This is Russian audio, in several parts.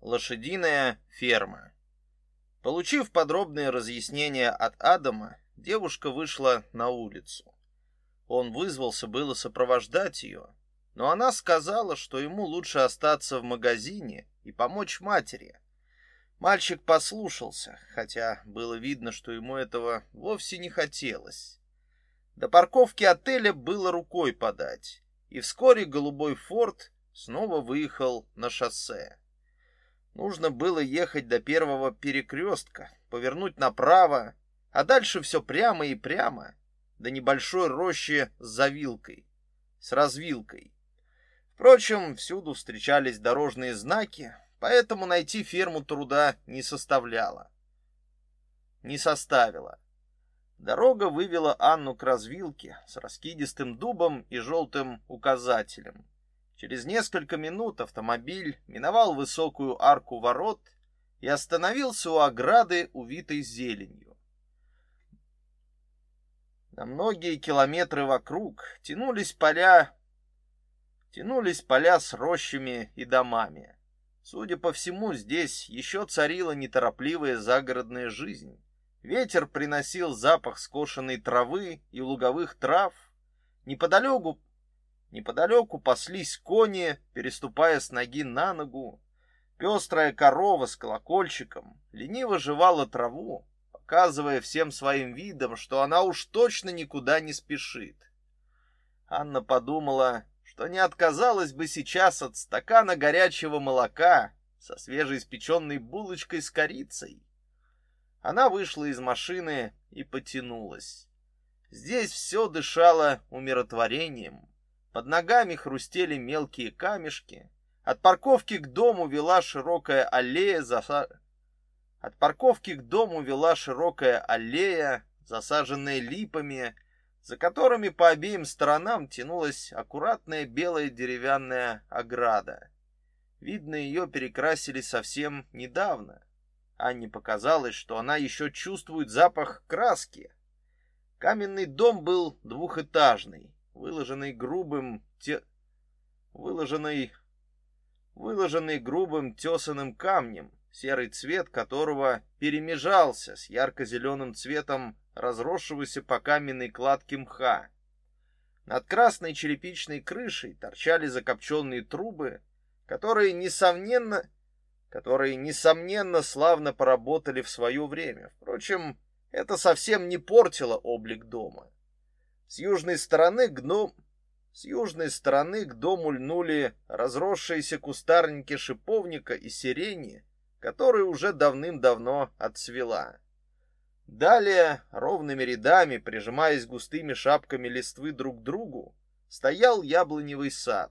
Лошадиная ферма. Получив подробные разъяснения от Адама, девушка вышла на улицу. Он вызвался было сопровождать ее, но она сказала, что ему лучше остаться в магазине и помочь матери. Мальчик послушался, хотя было видно, что ему этого вовсе не хотелось. До парковки отеля было рукой подать, и вскоре голубой форт снова выехал на шоссе. Нужно было ехать до первого перекрестка, повернуть направо, а дальше все прямо и прямо, до небольшой рощи с завилкой, с развилкой. Впрочем, всюду встречались дорожные знаки, поэтому найти ферму труда не составляло. Не составило. Дорога вывела Анну к развилке с раскидистым дубом и желтым указателем. Через несколько минут автомобиль миновал высокую арку ворот и остановился у ограды, увитой зеленью. На многие километры вокруг тянулись поля, тянулись поля с рощами и домами. Судя по всему, здесь еще царила неторопливая загородная жизнь. Ветер приносил запах скошенной травы и луговых трав. Неподалеку Неподалеку паслись кони, переступая с ноги на ногу. Пестрая корова с колокольчиком лениво жевала траву, показывая всем своим видом, что она уж точно никуда не спешит. Анна подумала, что не отказалась бы сейчас от стакана горячего молока со свежеиспеченной булочкой с корицей. Она вышла из машины и потянулась. Здесь все дышало умиротворением. Под ногами хрустели мелкие камешки. От парковки к дому вела широкая аллея, заса... От парковки к дому вела широкая аллея, засаженная липами, за которыми по обеим сторонам тянулась аккуратная белая деревянная ограда. Видно, ее перекрасили совсем недавно. Анне показалось, что она еще чувствует запах краски. Каменный дом был двухэтажный выложенный грубым те... выложенный выложенный грубым тесаным камнем, серый цвет которого перемежался с ярко-зеленым цветом разросшегося по каменной кладке мха. Над красной черепичной крышей торчали закопченные трубы, которые несомненно, которые несомненно славно поработали в свое время. Впрочем, это совсем не портило облик дома. С южной стороны гном с южной стороны к дому льнули разросшиеся кустарники шиповника и сирени, которые уже давным-давно отцвела. Далее, ровными рядами, прижимаясь густыми шапками листвы друг к другу, стоял яблоневый сад.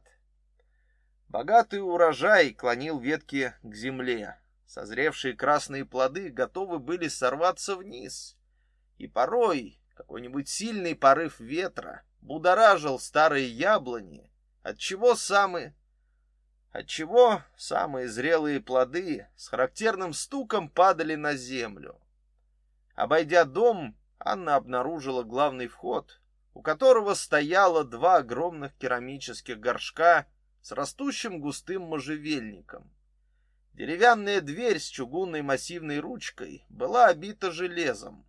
Богатый урожай клонил ветки к земле. Созревшие красные плоды готовы были сорваться вниз. И порой какой-нибудь сильный порыв ветра будоражил старые яблони, отчего самые отчего самые зрелые плоды с характерным стуком падали на землю. Обойдя дом, Анна обнаружила главный вход, у которого стояло два огромных керамических горшка с растущим густым можжевельником. Деревянная дверь с чугунной массивной ручкой была обита железом.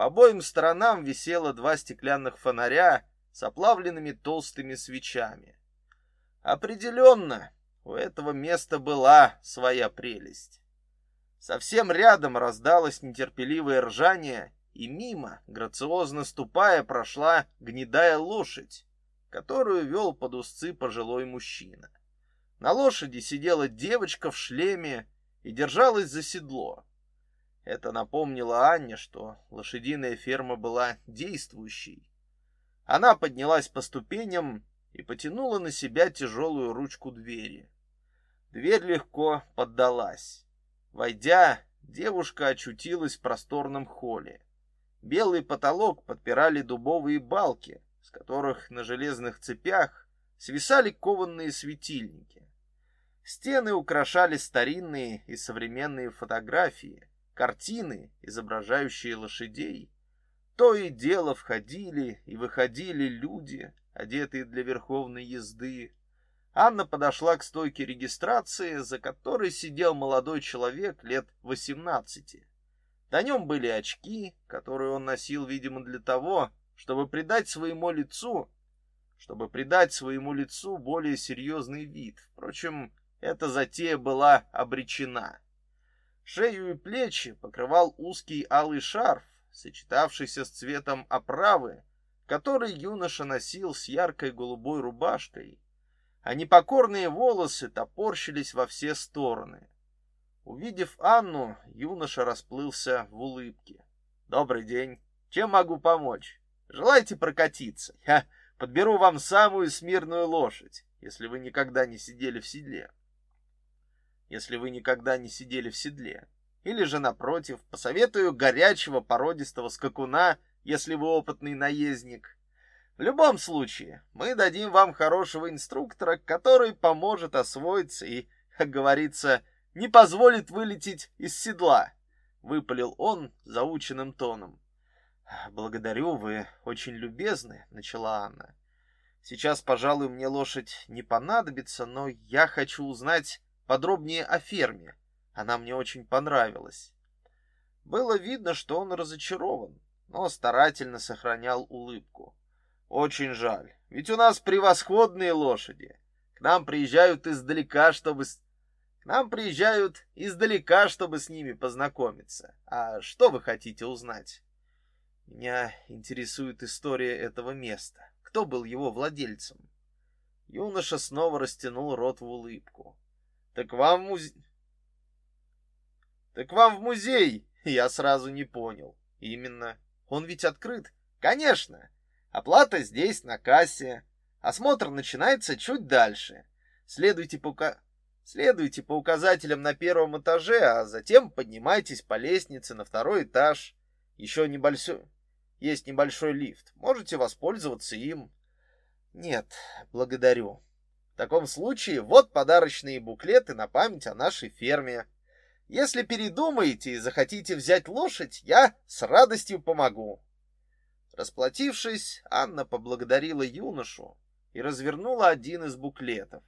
По обоим сторонам висело два стеклянных фонаря с оплавленными толстыми свечами. Определенно, у этого места была своя прелесть. Совсем рядом раздалось нетерпеливое ржание, и мимо, грациозно ступая, прошла гнедая лошадь, которую вел под узцы пожилой мужчина. На лошади сидела девочка в шлеме и держалась за седло. Это напомнило Анне, что лошадиная ферма была действующей. Она поднялась по ступеням и потянула на себя тяжелую ручку двери. Дверь легко поддалась. Войдя, девушка очутилась в просторном холле. Белый потолок подпирали дубовые балки, с которых на железных цепях свисали кованные светильники. Стены украшали старинные и современные фотографии, картины, изображающие лошадей. То и дело входили и выходили люди, одетые для верховной езды. Анна подошла к стойке регистрации, за которой сидел молодой человек лет 18. На нем были очки, которые он носил, видимо, для того, чтобы придать своему лицу, чтобы придать своему лицу более серьезный вид. Впрочем, эта затея была обречена. Шею и плечи покрывал узкий алый шарф, сочетавшийся с цветом оправы, который юноша носил с яркой голубой рубашкой, а непокорные волосы топорщились во все стороны. Увидев Анну, юноша расплылся в улыбке. «Добрый день. Чем могу помочь? Желаете прокатиться? Я подберу вам самую смирную лошадь, если вы никогда не сидели в седле. Если вы никогда не сидели в седле. Или же, напротив, посоветую горячего породистого скакуна, если вы опытный наездник. В любом случае, мы дадим вам хорошего инструктора, который поможет освоиться и, как говорится, не позволит вылететь из седла, выпалил он заученным тоном. Благодарю, вы очень любезны, начала Анна. Сейчас, пожалуй, мне лошадь не понадобится, но я хочу узнать подробнее о ферме. Она мне очень понравилась. Было видно, что он разочарован, но старательно сохранял улыбку. Очень жаль, ведь у нас превосходные лошади. К нам приезжают издалека, чтобы к нам приезжают издалека, чтобы с ними познакомиться. А что вы хотите узнать? Меня интересует история этого места. Кто был его владельцем? Юноша снова растянул рот в улыбку. Так вам в музей... Так вам в музей? Я сразу не понял. Именно. Он ведь открыт. Конечно. Оплата здесь, на кассе. Осмотр начинается чуть дальше. Следуйте по, Следуйте по указателям на первом этаже, а затем поднимайтесь по лестнице на второй этаж. Еще небольшой... Есть небольшой лифт. Можете воспользоваться им. Нет, благодарю. Таком случае вот подарочные буклеты на память о нашей ферме. Если передумаете и захотите взять лошадь, я с радостью помогу. Расплатившись, Анна поблагодарила юношу и развернула один из буклетов.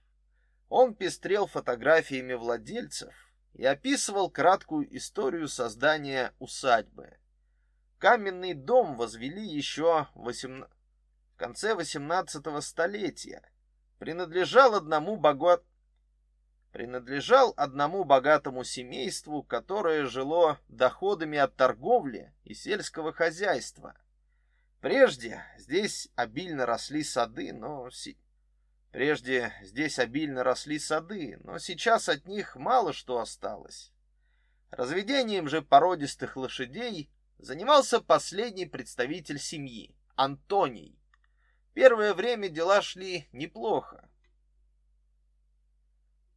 Он пестрел фотографиями владельцев и описывал краткую историю создания усадьбы. Каменный дом возвели еще в 18... в конце XVIII столетия. Принадлежал одному богат принадлежал одному богатому семейству, которое жило доходами от торговли и сельского хозяйства. Прежде здесь обильно росли сады, но прежде здесь обильно росли сады, но сейчас от них мало что осталось. Разведением же породистых лошадей занимался последний представитель семьи Антоний. Первое время дела шли неплохо.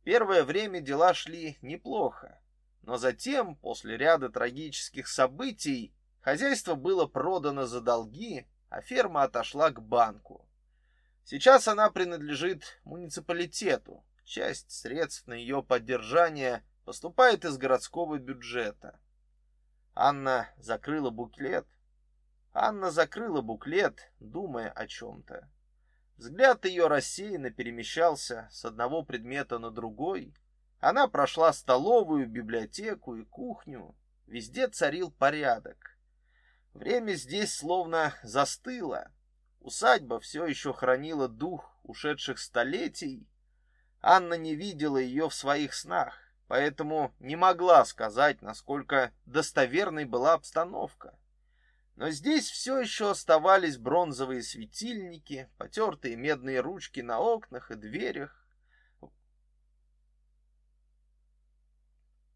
Первое время дела шли неплохо, но затем, после ряда трагических событий, хозяйство было продано за долги, а ферма отошла к банку. Сейчас она принадлежит муниципалитету. Часть средств на ее поддержание поступает из городского бюджета. Анна закрыла буклет. Анна закрыла буклет, думая о чем то Взгляд ее рассеянно перемещался с одного предмета на другой. Она прошла столовую, библиотеку и кухню. Везде царил порядок. Время здесь словно застыло. Усадьба все еще хранила дух ушедших столетий. Анна не видела ее в своих снах, поэтому не могла сказать, насколько достоверной была обстановка. Но здесь все еще оставались бронзовые светильники, потертые медные ручки на окнах и дверях.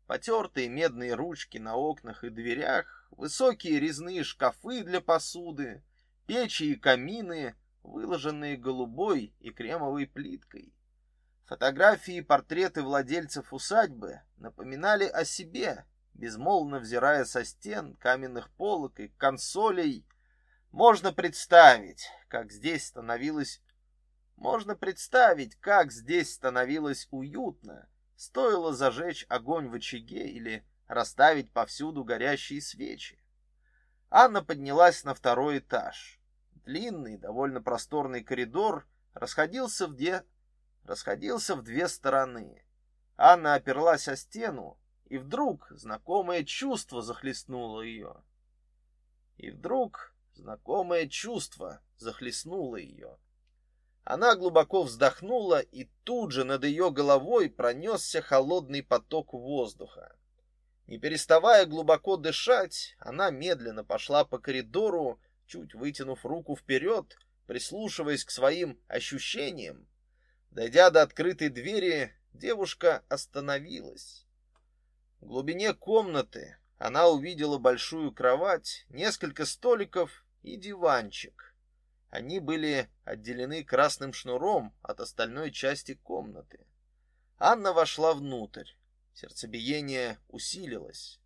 Потертые медные ручки на окнах и дверях, высокие резные шкафы для посуды, печи и камины, выложенные голубой и кремовой плиткой. Фотографии и портреты владельцев усадьбы напоминали о себе, безмолвно взирая со стен, каменных полок и консолей, можно представить, как здесь становилось можно представить, как здесь становилось уютно, стоило зажечь огонь в очаге или расставить повсюду горящие свечи. Анна поднялась на второй этаж. Длинный, довольно просторный коридор расходился в, де... расходился в две стороны. Анна оперлась о стену, и вдруг знакомое чувство захлестнуло ее. И вдруг знакомое чувство захлестнуло ее. Она глубоко вздохнула, и тут же над ее головой пронесся холодный поток воздуха. Не переставая глубоко дышать, она медленно пошла по коридору, чуть вытянув руку вперед, прислушиваясь к своим ощущениям. Дойдя до открытой двери, девушка остановилась. В глубине комнаты она увидела большую кровать, несколько столиков и диванчик. Они были отделены красным шнуром от остальной части комнаты. Анна вошла внутрь. Сердцебиение усилилось.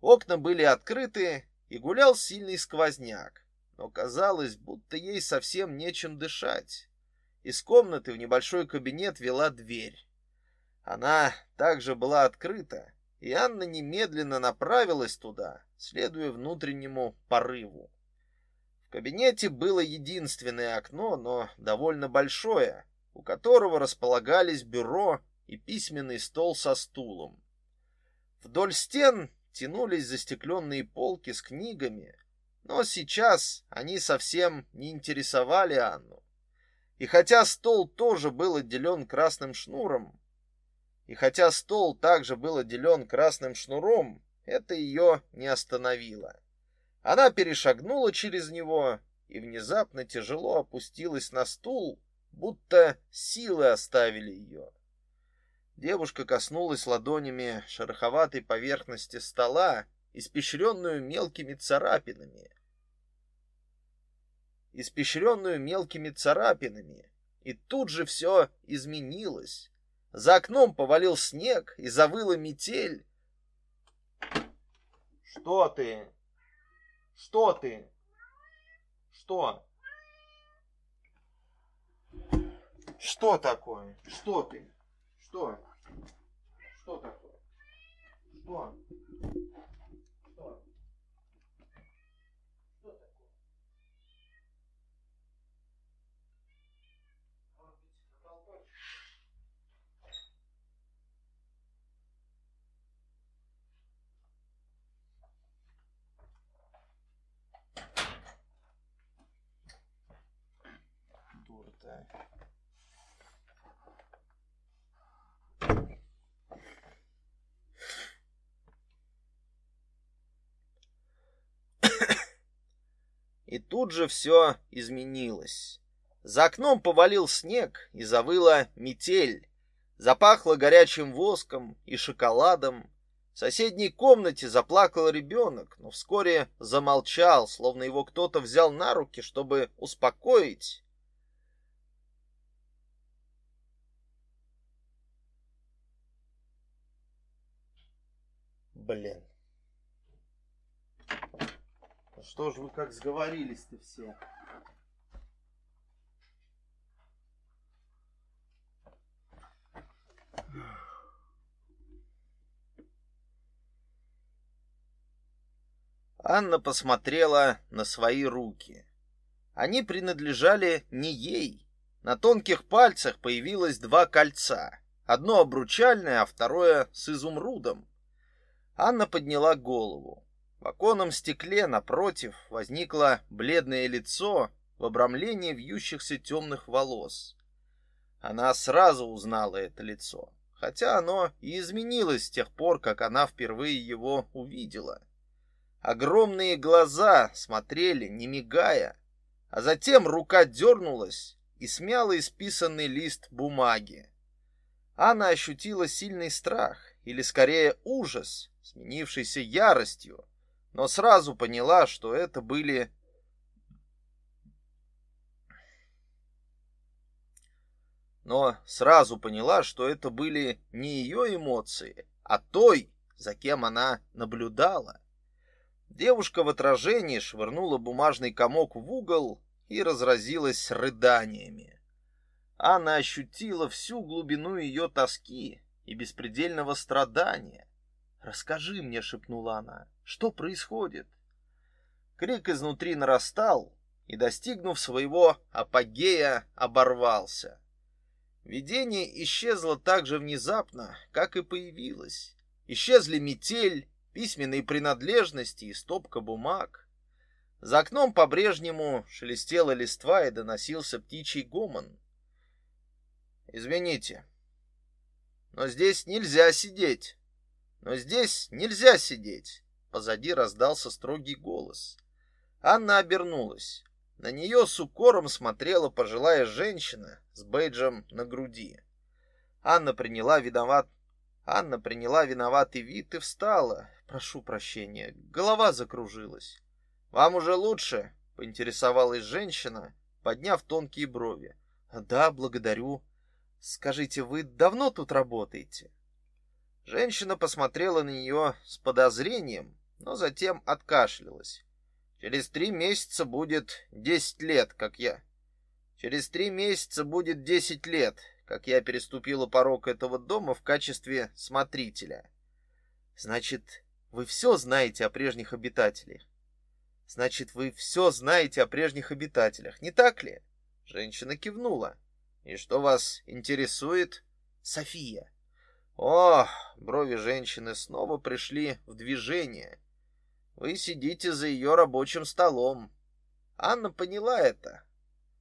Окна были открыты, и гулял сильный сквозняк, но казалось, будто ей совсем нечем дышать. Из комнаты в небольшой кабинет вела дверь. Она также была открыта, и Анна немедленно направилась туда, следуя внутреннему порыву. В кабинете было единственное окно, но довольно большое, у которого располагались бюро и письменный стол со стулом. Вдоль стен тянулись застекленные полки с книгами, но сейчас они совсем не интересовали Анну. И хотя стол тоже был отделен красным шнуром, и хотя стол также был отделен красным шнуром, это ее не остановило. Она перешагнула через него и внезапно тяжело опустилась на стул, будто силы оставили ее. Девушка коснулась ладонями шероховатой поверхности стола, испещренную мелкими царапинами. Испещренную мелкими царапинами, и тут же все изменилось. За окном повалил снег и завыла метель. Что ты? Что ты? Что? Что такое? Что ты? Что? Что такое? Что? Что такое? Может быть, колпачок? Дура-то. И тут же все изменилось. За окном повалил снег и завыла метель. Запахло горячим воском и шоколадом. В соседней комнате заплакал ребенок, но вскоре замолчал, словно его кто-то взял на руки, чтобы успокоить. Блин. Что ж вы как сговорились-то все? Анна посмотрела на свои руки. Они принадлежали не ей. На тонких пальцах появилось два кольца. Одно обручальное, а второе с изумрудом. Анна подняла голову. В оконном стекле напротив возникло бледное лицо в обрамлении вьющихся темных волос. Она сразу узнала это лицо, хотя оно и изменилось с тех пор, как она впервые его увидела. Огромные глаза смотрели, не мигая, а затем рука дернулась и смяла исписанный лист бумаги. Анна ощутила сильный страх, или скорее ужас, сменившийся яростью, но сразу поняла, что это были но сразу поняла, что это были не ее эмоции, а той, за кем она наблюдала. Девушка в отражении швырнула бумажный комок в угол и разразилась рыданиями. Она ощутила всю глубину ее тоски и беспредельного страдания. "Расскажи мне", шепнула она. "Что происходит?" Крик изнутри нарастал и, достигнув своего апогея, оборвался. Видение исчезло так же внезапно, как и появилось. Исчезли метель, письменные принадлежности и стопка бумаг. За окном по-прежнему шелестела листва и доносился птичий гомон. Извините, но здесь нельзя сидеть. Но здесь нельзя сидеть. Позади раздался строгий голос. Анна обернулась. На нее с укором смотрела пожилая женщина с бейджем на груди. Анна приняла виноват Анна приняла виноватый вид и встала. Прошу прощения, голова закружилась. Вам уже лучше? поинтересовалась женщина, подняв тонкие брови. Да, благодарю. Скажите, вы давно тут работаете? Женщина посмотрела на нее с подозрением, но затем откашлялась. Через три месяца будет десять лет, как я. Через три месяца будет десять лет, как я переступила порог этого дома в качестве смотрителя. Значит, вы все знаете о прежних обитателях. Значит, вы все знаете о прежних обитателях, не так ли? Женщина кивнула. И что вас интересует? София. О, брови женщины снова пришли в движение. Вы сидите за ее рабочим столом. Анна поняла это.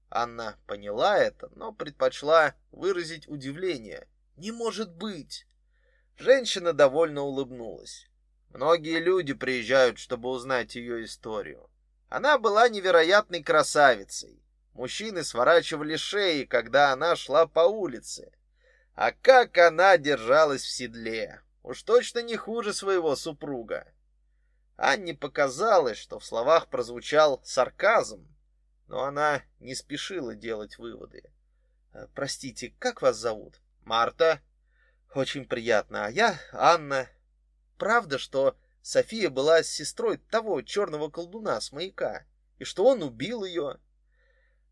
Анна поняла это, но предпочла выразить удивление. Не может быть. Женщина довольно улыбнулась. Многие люди приезжают, чтобы узнать ее историю. Она была невероятной красавицей. Мужчины сворачивали шеи, когда она шла по улице. А как она держалась в седле! Уж точно не хуже своего супруга. Анне показалось, что в словах прозвучал сарказм, но она не спешила делать выводы. «Э, «Простите, как вас зовут?» «Марта». «Очень приятно. А я Анна. Правда, что София была сестрой того черного колдуна с маяка, и что он убил ее?»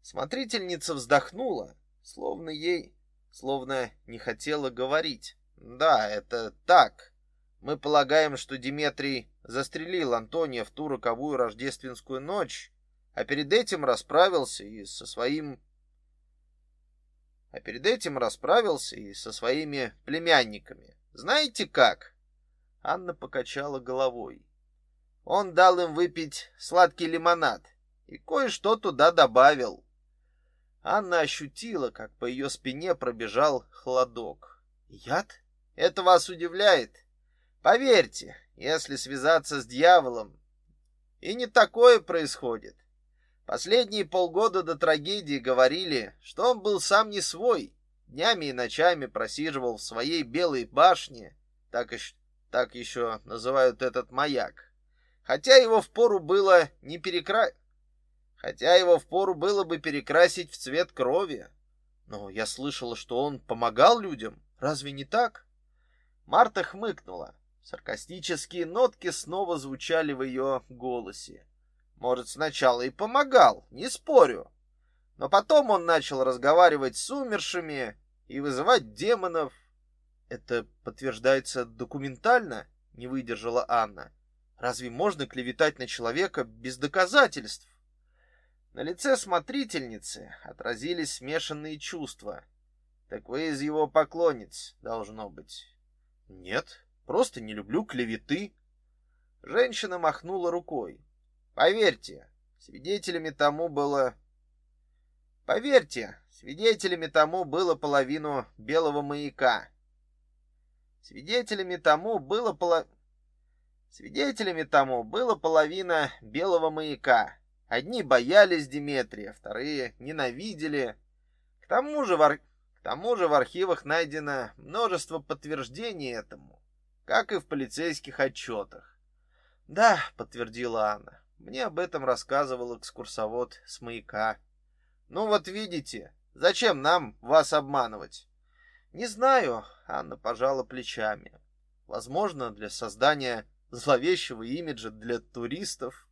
Смотрительница вздохнула, словно ей, словно не хотела говорить. «Да, это так. Мы полагаем, что Диметрий застрелил Антония в ту роковую рождественскую ночь, а перед этим расправился и со своим а перед этим расправился и со своими племянниками. Знаете как? Анна покачала головой. Он дал им выпить сладкий лимонад и кое-что туда добавил. Анна ощутила, как по ее спине пробежал холодок. Яд? Это вас удивляет? Поверьте, если связаться с дьяволом, и не такое происходит. Последние полгода до трагедии говорили, что он был сам не свой, днями и ночами просиживал в своей белой башне, так, еще, так еще называют этот маяк. Хотя его впору было не перекра... Хотя его впору было бы перекрасить в цвет крови. Но я слышала, что он помогал людям. Разве не так? Марта хмыкнула. Саркастические нотки снова звучали в ее голосе. Может, сначала и помогал, не спорю. Но потом он начал разговаривать с умершими и вызывать демонов. Это подтверждается документально, не выдержала Анна. Разве можно клеветать на человека без доказательств? На лице смотрительницы отразились смешанные чувства. Так вы из его поклонниц, должно быть. Нет, Просто не люблю клеветы. Женщина махнула рукой. Поверьте, свидетелями тому было Поверьте, свидетелями тому было половину белого маяка. Свидетелями тому было поло... Свидетелями тому было половина белого маяка. Одни боялись Диметрия, вторые ненавидели. К тому же в, ар... К тому же в архивах найдено множество подтверждений этому как и в полицейских отчетах. Да, подтвердила Анна. Мне об этом рассказывал экскурсовод с маяка. Ну вот видите, зачем нам вас обманывать? Не знаю, Анна пожала плечами. Возможно, для создания зловещего имиджа для туристов.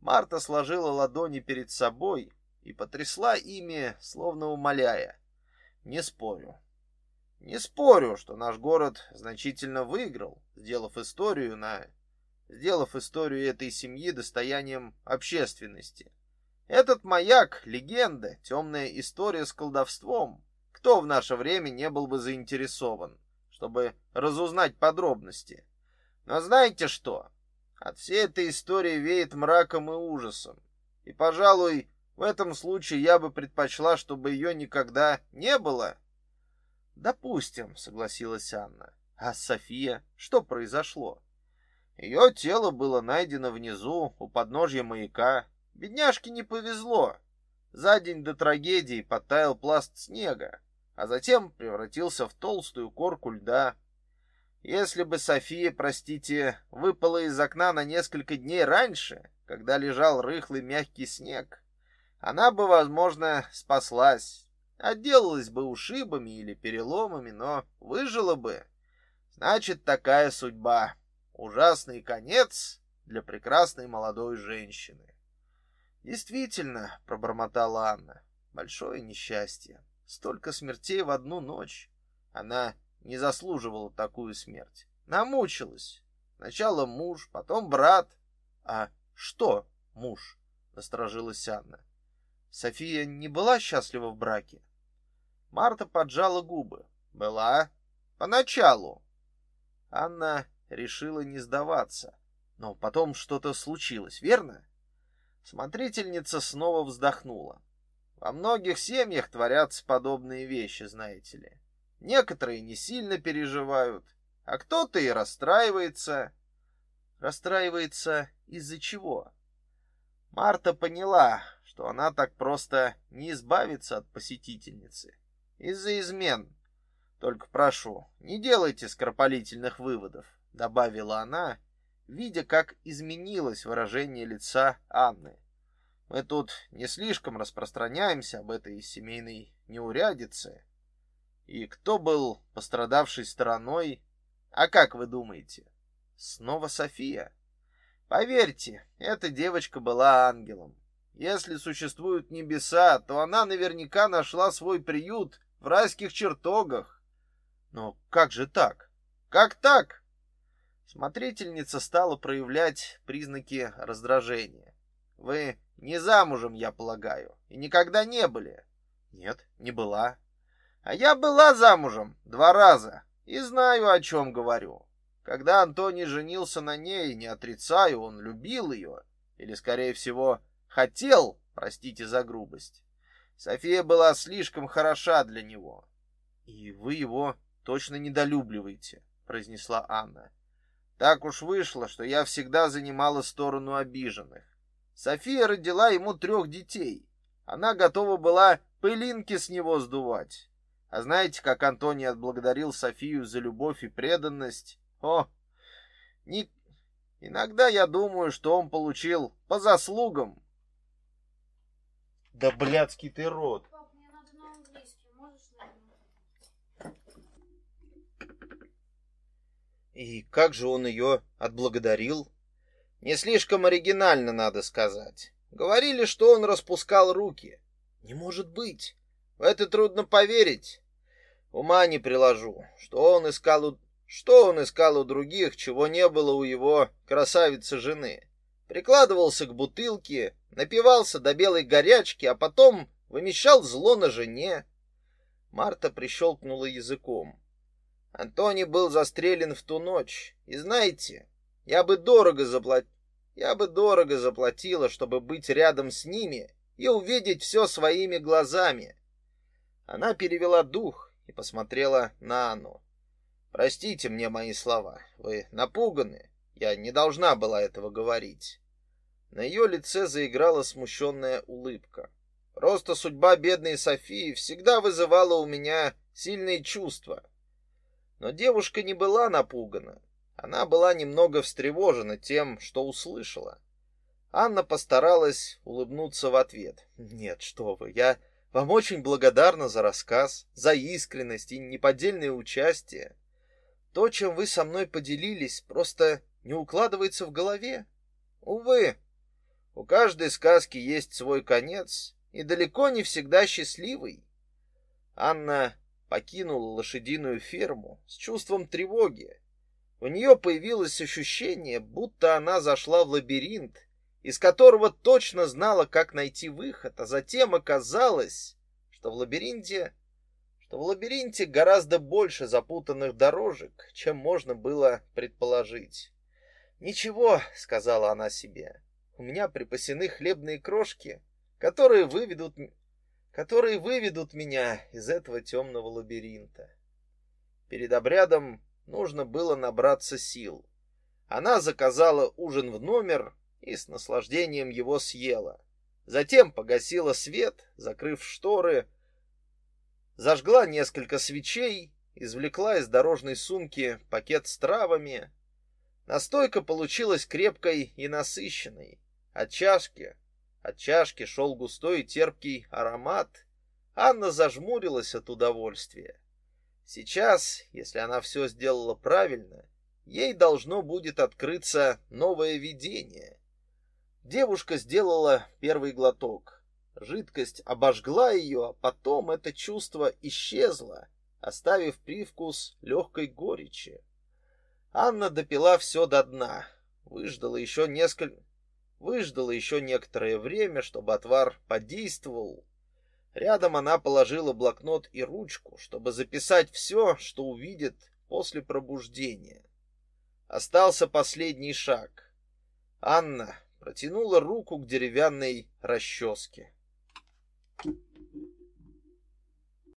Марта сложила ладони перед собой и потрясла ими, словно умоляя: "Не спорю. Не спорю, что наш город значительно выиграл, сделав историю на сделав историю этой семьи достоянием общественности. Этот маяк легенда, темная история с колдовством. Кто в наше время не был бы заинтересован, чтобы разузнать подробности? Но знаете что? От всей этой истории веет мраком и ужасом. И, пожалуй, в этом случае я бы предпочла, чтобы ее никогда не было. Допустим, согласилась Анна. А София, что произошло? Ее тело было найдено внизу, у подножья маяка. Бедняжке не повезло. За день до трагедии подтаял пласт снега, а затем превратился в толстую корку льда. Если бы София, простите, выпала из окна на несколько дней раньше, когда лежал рыхлый мягкий снег, она бы, возможно, спаслась, отделалась бы ушибами или переломами, но выжила бы. Значит, такая судьба. Ужасный конец для прекрасной молодой женщины. Действительно, пробормотала Анна, большое несчастье. Столько смертей в одну ночь. Она не заслуживала такую смерть. Намучилась. Сначала муж, потом брат. А что муж? Насторожилась Анна. София не была счастлива в браке. Марта поджала губы. Была. Поначалу. Анна решила не сдаваться. Но потом что-то случилось, верно? Смотрительница снова вздохнула. Во многих семьях творятся подобные вещи, знаете ли. Некоторые не сильно переживают, а кто-то и расстраивается. Расстраивается из-за чего? Марта поняла, что она так просто не избавится от посетительницы. Из-за измен. Только прошу, не делайте скоропалительных выводов, добавила она, видя, как изменилось выражение лица Анны. Мы тут не слишком распространяемся об этой семейной неурядице. И кто был пострадавшей стороной? А как вы думаете? Снова София. Поверьте, эта девочка была ангелом. Если существуют небеса, то она наверняка нашла свой приют в райских чертогах. Но как же так? Как так? Смотрительница стала проявлять признаки раздражения. Вы не замужем, я полагаю, и никогда не были. Нет, не была. А я была замужем два раза и знаю, о чем говорю. Когда Антоний женился на ней, не отрицаю, он любил ее, или, скорее всего, хотел, простите за грубость. София была слишком хороша для него. И вы его точно недолюбливаете, произнесла Анна. Так уж вышло, что я всегда занимала сторону обиженных. София родила ему трех детей. Она готова была пылинки с него сдувать. А знаете, как Антоний отблагодарил Софию за любовь и преданность? О, не... иногда я думаю, что он получил по заслугам. Да блядский ты рот. Пап, мне надо на английский, можешь И как же он ее отблагодарил? Не слишком оригинально, надо сказать. Говорили, что он распускал руки. Не может быть. В это трудно поверить. Ума не приложу, что он искал у... что он искал у других, чего не было у его красавицы жены. Прикладывался к бутылке, напивался до белой горячки, а потом вымещал зло на жене. Марта прищелкнула языком. Антоний был застрелен в ту ночь, и знаете, я бы дорого заплатил, я бы дорого заплатила, чтобы быть рядом с ними и увидеть все своими глазами. Она перевела дух и посмотрела на Анну. Простите мне мои слова. Вы напуганы. Я не должна была этого говорить. На ее лице заиграла смущенная улыбка. Просто судьба бедной Софии всегда вызывала у меня сильные чувства. Но девушка не была напугана. Она была немного встревожена тем, что услышала. Анна постаралась улыбнуться в ответ. Нет, что вы? Я вам очень благодарна за рассказ, за искренность и неподдельное участие. То, чем вы со мной поделились, просто не укладывается в голове. Увы, у каждой сказки есть свой конец, и далеко не всегда счастливый. Анна покинула лошадиную ферму с чувством тревоги. У нее появилось ощущение, будто она зашла в лабиринт из которого точно знала, как найти выход, а затем оказалось, что в лабиринте что в лабиринте гораздо больше запутанных дорожек, чем можно было предположить. «Ничего», — сказала она себе, — «у меня припасены хлебные крошки, которые выведут, которые выведут меня из этого темного лабиринта». Перед обрядом нужно было набраться сил. Она заказала ужин в номер и с наслаждением его съела. Затем погасила свет, закрыв шторы, зажгла несколько свечей, извлекла из дорожной сумки пакет с травами. Настойка получилась крепкой и насыщенной. От чашки, от чашки шел густой и терпкий аромат. Анна зажмурилась от удовольствия. Сейчас, если она все сделала правильно, ей должно будет открыться новое видение. Девушка сделала первый глоток. Жидкость обожгла ее, а потом это чувство исчезло, оставив привкус легкой горечи. Анна допила все до дна, выждала еще несколько выждала еще некоторое время, чтобы отвар подействовал. Рядом она положила блокнот и ручку, чтобы записать все, что увидит после пробуждения. Остался последний шаг. Анна протянула руку к деревянной расческе.